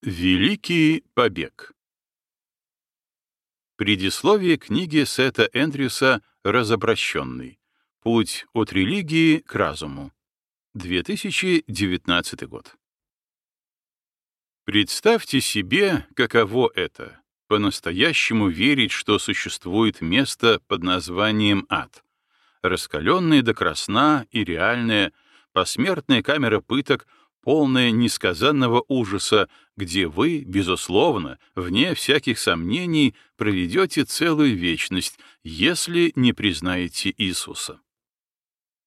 Великий побег Предисловие книги Сета Эндрюса «Разобращенный. Путь от религии к разуму». 2019 год. Представьте себе, каково это — по-настоящему верить, что существует место под названием ад, раскаленное до красна и реальное, посмертная камера пыток — полное несказанного ужаса, где вы, безусловно, вне всяких сомнений, проведете целую вечность, если не признаете Иисуса.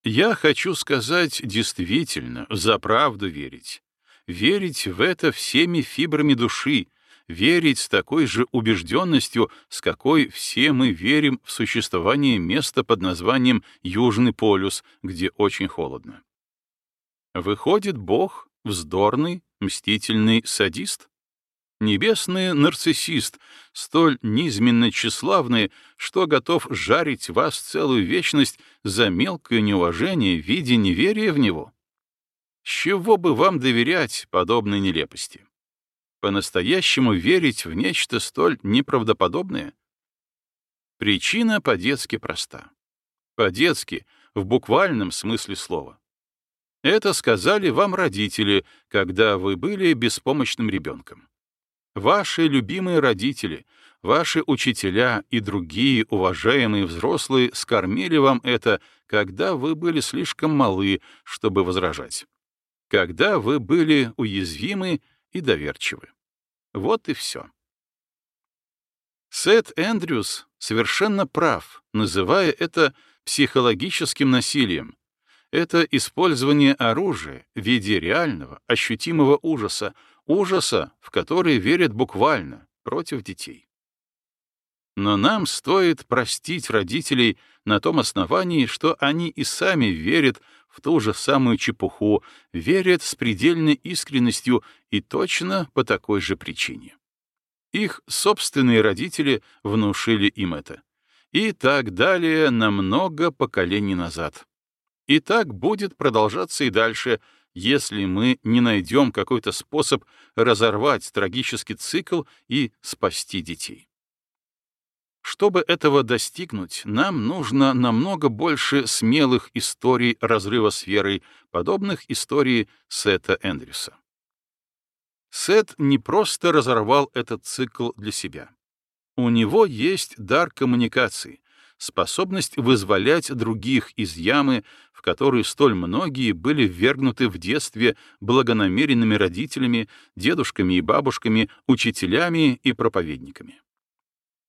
Я хочу сказать действительно, за правду верить. Верить в это всеми фибрами души, верить с такой же убежденностью, с какой все мы верим в существование места под названием Южный полюс, где очень холодно. Выходит, Бог Вздорный, мстительный садист? Небесный нарциссист, столь низменно тщеславный, что готов жарить вас целую вечность за мелкое неуважение в виде неверия в него? С чего бы вам доверять подобной нелепости? По-настоящему верить в нечто столь неправдоподобное? Причина по-детски проста. По-детски, в буквальном смысле слова. Это сказали вам родители, когда вы были беспомощным ребенком. Ваши любимые родители, ваши учителя и другие уважаемые взрослые скормили вам это, когда вы были слишком малы, чтобы возражать. Когда вы были уязвимы и доверчивы. Вот и все. Сет Эндрюс совершенно прав, называя это психологическим насилием, это использование оружия в виде реального, ощутимого ужаса, ужаса, в который верят буквально, против детей. Но нам стоит простить родителей на том основании, что они и сами верят в ту же самую чепуху, верят с предельной искренностью и точно по такой же причине. Их собственные родители внушили им это. И так далее на много поколений назад. И так будет продолжаться и дальше, если мы не найдем какой-то способ разорвать трагический цикл и спасти детей. Чтобы этого достигнуть, нам нужно намного больше смелых историй разрыва с верой, подобных истории Сета Эндрюса. Сет не просто разорвал этот цикл для себя. У него есть дар коммуникации, способность вызволять других из ямы, в которую столь многие были ввергнуты в детстве благонамеренными родителями, дедушками и бабушками, учителями и проповедниками.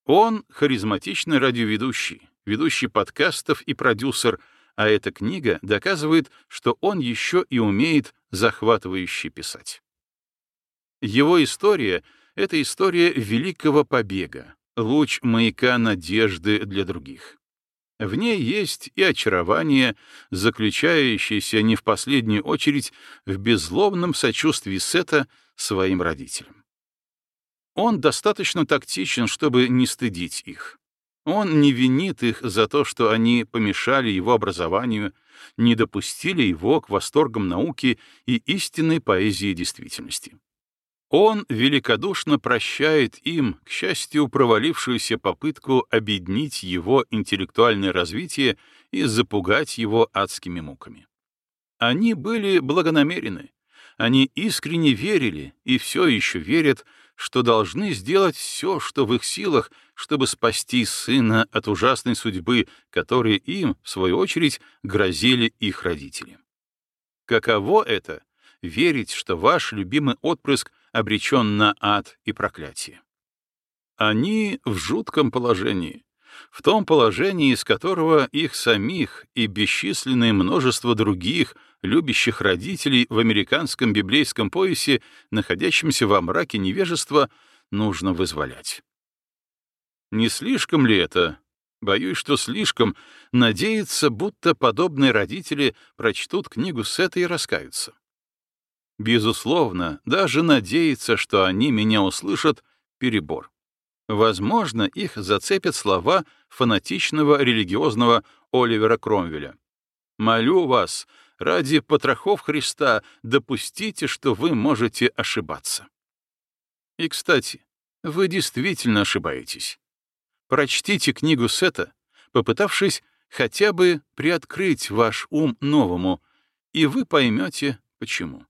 Он — харизматичный радиоведущий, ведущий подкастов и продюсер, а эта книга доказывает, что он еще и умеет захватывающе писать. Его история — это история великого побега, луч маяка надежды для других. В ней есть и очарование, заключающееся не в последнюю очередь в беззлобном сочувствии Сета своим родителям. Он достаточно тактичен, чтобы не стыдить их. Он не винит их за то, что они помешали его образованию, не допустили его к восторгам науки и истинной поэзии действительности. Он великодушно прощает им, к счастью, провалившуюся попытку обеднить его интеллектуальное развитие и запугать его адскими муками. Они были благонамерены, они искренне верили и все еще верят, что должны сделать все, что в их силах, чтобы спасти сына от ужасной судьбы, которой им, в свою очередь, грозили их родители. Каково это — верить, что ваш любимый отпрыск — обречен на ад и проклятие. Они в жутком положении, в том положении, из которого их самих и бесчисленное множество других любящих родителей в американском библейском поясе, находящемся во мраке невежества, нужно вызволять. Не слишком ли это, боюсь, что слишком, надеяться, будто подобные родители прочтут книгу Сета и раскаются? Безусловно, даже надеяться, что они меня услышат, — перебор. Возможно, их зацепят слова фанатичного религиозного Оливера Кромвеля. «Молю вас, ради потрохов Христа, допустите, что вы можете ошибаться». И, кстати, вы действительно ошибаетесь. Прочтите книгу Сета, попытавшись хотя бы приоткрыть ваш ум новому, и вы поймете, почему.